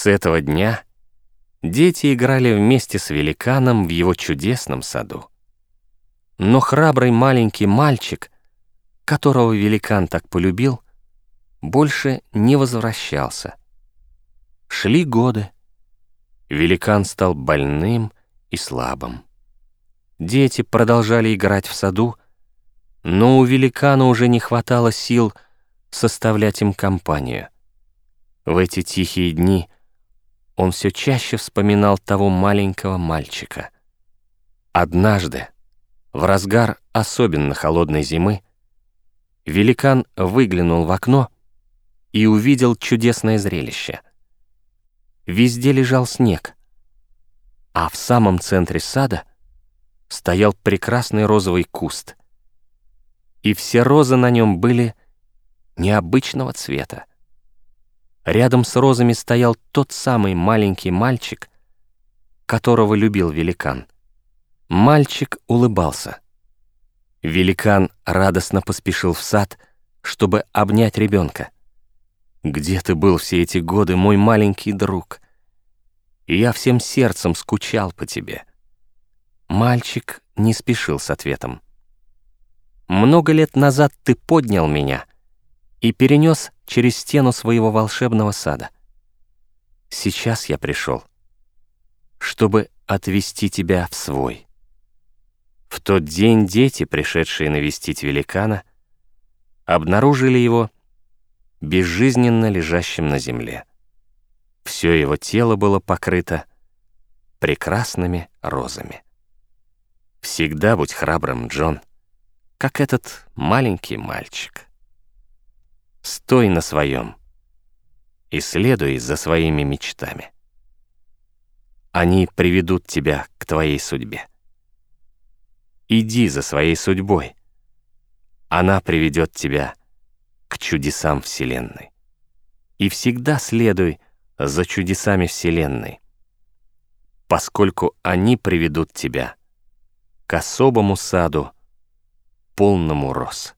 С этого дня дети играли вместе с великаном в его чудесном саду. Но храбрый маленький мальчик, которого великан так полюбил, больше не возвращался. Шли годы. Великан стал больным и слабым. Дети продолжали играть в саду, но у великана уже не хватало сил составлять им компанию. В эти тихие дни он все чаще вспоминал того маленького мальчика. Однажды, в разгар особенно холодной зимы, великан выглянул в окно и увидел чудесное зрелище. Везде лежал снег, а в самом центре сада стоял прекрасный розовый куст, и все розы на нем были необычного цвета. Рядом с розами стоял тот самый маленький мальчик, которого любил великан. Мальчик улыбался. Великан радостно поспешил в сад, чтобы обнять ребенка. «Где ты был все эти годы, мой маленький друг? Я всем сердцем скучал по тебе». Мальчик не спешил с ответом. «Много лет назад ты поднял меня и перенес через стену своего волшебного сада. Сейчас я пришел, чтобы отвести тебя в свой. В тот день дети, пришедшие навестить великана, обнаружили его безжизненно лежащим на земле. Все его тело было покрыто прекрасными розами. Всегда будь храбрым, Джон, как этот маленький мальчик. Стой на своем и следуй за своими мечтами. Они приведут тебя к твоей судьбе. Иди за своей судьбой. Она приведет тебя к чудесам Вселенной. И всегда следуй за чудесами Вселенной, поскольку они приведут тебя к особому саду, полному роз.